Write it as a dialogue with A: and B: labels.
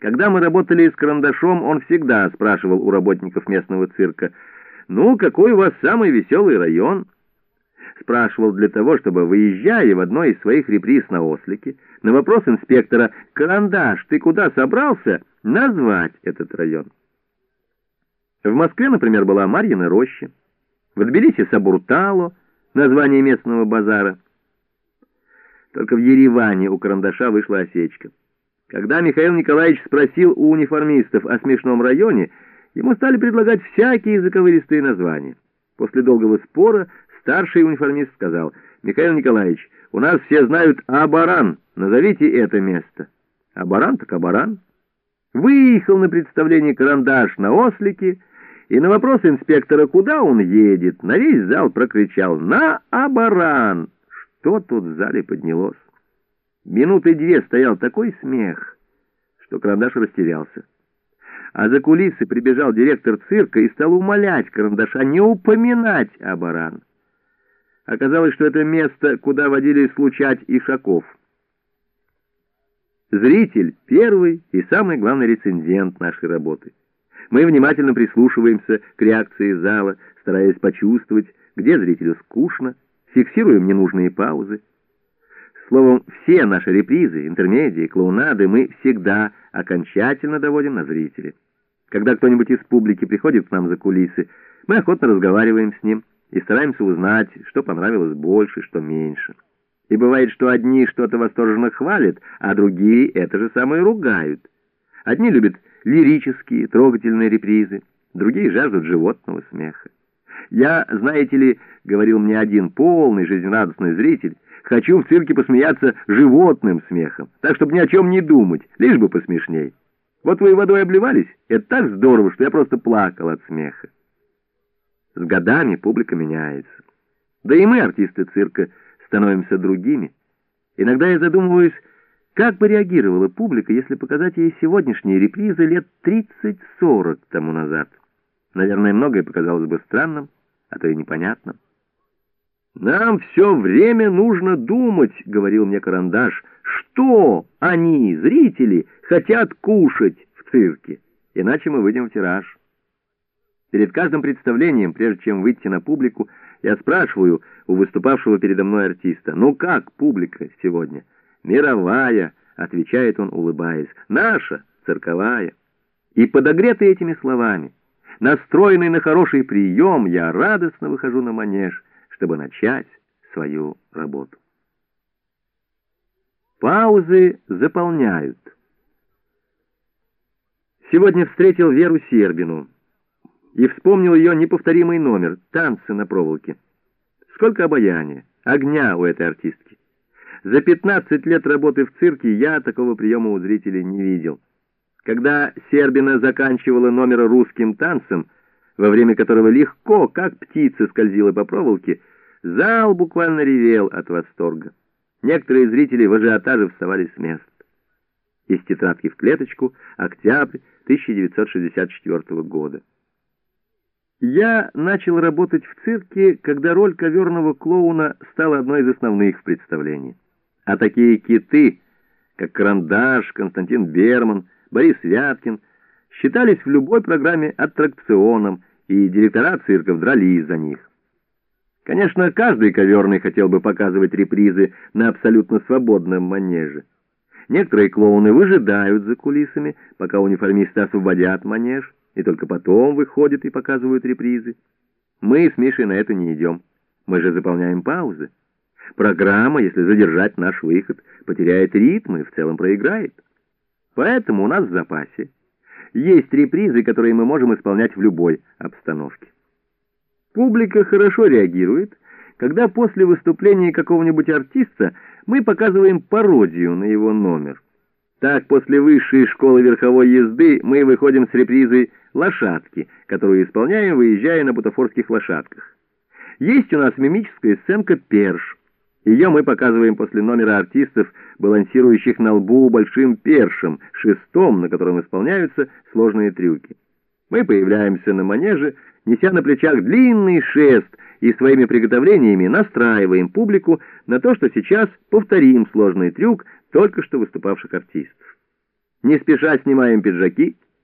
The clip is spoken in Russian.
A: Когда мы работали с карандашом, он всегда спрашивал у работников местного цирка, «Ну, какой у вас самый веселый район?» Спрашивал для того, чтобы, выезжая в одной из своих реприз на Ослике, на вопрос инспектора «Карандаш, ты куда собрался?» назвать этот район. В Москве, например, была Марьина роща, в Тбилиси Сабуртало, название местного базара. Только в Ереване у карандаша вышла осечка. Когда Михаил Николаевич спросил у униформистов о смешном районе, ему стали предлагать всякие заковыристые названия. После долгого спора старший униформист сказал, «Михаил Николаевич, у нас все знают Абаран, назовите это место». Абаран так Абаран. Выехал на представление карандаш на ослике, и на вопрос инспектора, куда он едет, на весь зал прокричал «На Абаран!» Что тут в зале поднялось? Минуты две стоял такой смех, что Карандаш растерялся. А за кулисы прибежал директор цирка и стал умолять Карандаша не упоминать о баран. Оказалось, что это место, куда водили случать ишаков. Зритель — первый и самый главный рецензент нашей работы. Мы внимательно прислушиваемся к реакции зала, стараясь почувствовать, где зрителю скучно, фиксируем ненужные паузы. Словом, все наши репризы, интермедии, клоунады мы всегда окончательно доводим на зрителей. Когда кто-нибудь из публики приходит к нам за кулисы, мы охотно разговариваем с ним и стараемся узнать, что понравилось больше, что меньше. И бывает, что одни что-то восторженно хвалят, а другие это же самое ругают. Одни любят лирические, трогательные репризы, другие жаждут животного смеха. Я, знаете ли, говорил мне один полный жизнерадостный зритель, Хочу в цирке посмеяться животным смехом, так, чтобы ни о чем не думать, лишь бы посмешней. Вот вы водой обливались, это так здорово, что я просто плакал от смеха. С годами публика меняется. Да и мы, артисты цирка, становимся другими. Иногда я задумываюсь, как бы реагировала публика, если показать ей сегодняшние репризы лет 30-40 тому назад. Наверное, многое показалось бы странным, а то и непонятным. «Нам все время нужно думать», — говорил мне Карандаш, «что они, зрители, хотят кушать в цирке, иначе мы выйдем в тираж». Перед каждым представлением, прежде чем выйти на публику, я спрашиваю у выступавшего передо мной артиста, «Ну как публика сегодня?» «Мировая», — отвечает он, улыбаясь, «наша, цирковая». И подогретый этими словами, настроенный на хороший прием, я радостно выхожу на манеж — чтобы начать свою работу. Паузы заполняют. Сегодня встретил Веру Сербину и вспомнил ее неповторимый номер «Танцы на проволоке». Сколько обаяния, огня у этой артистки. За 15 лет работы в цирке я такого приема у зрителей не видел. Когда Сербина заканчивала номер русским танцем, во время которого легко, как птица, скользила по проволоке, Зал буквально ревел от восторга. Некоторые зрители в ажиотаже вставали с мест. Из тетрадки в клеточку, октябрь 1964 года. Я начал работать в цирке, когда роль коверного клоуна стала одной из основных в представлении. А такие киты, как Карандаш, Константин Берман, Борис Вяткин, считались в любой программе аттракционом, и директора цирков дрались за них. Конечно, каждый коверный хотел бы показывать репризы на абсолютно свободном манеже. Некоторые клоуны выжидают за кулисами, пока униформисты освободят манеж, и только потом выходят и показывают репризы. Мы с Мишей на это не идем. Мы же заполняем паузы. Программа, если задержать наш выход, потеряет ритм и в целом проиграет. Поэтому у нас в запасе есть репризы, которые мы можем исполнять в любой обстановке. Публика хорошо реагирует, когда после выступления какого-нибудь артиста мы показываем пародию на его номер. Так, после высшей школы верховой езды мы выходим с репризой «Лошадки», которую исполняем, выезжая на бутафорских лошадках. Есть у нас мимическая сценка «Перш». Ее мы показываем после номера артистов, балансирующих на лбу большим першем, шестом, на котором исполняются сложные трюки. Мы появляемся на манеже, неся на плечах длинный шест и своими приготовлениями настраиваем публику на то, что сейчас повторим сложный трюк только что выступавших артистов. Не спеша снимаем пиджаки —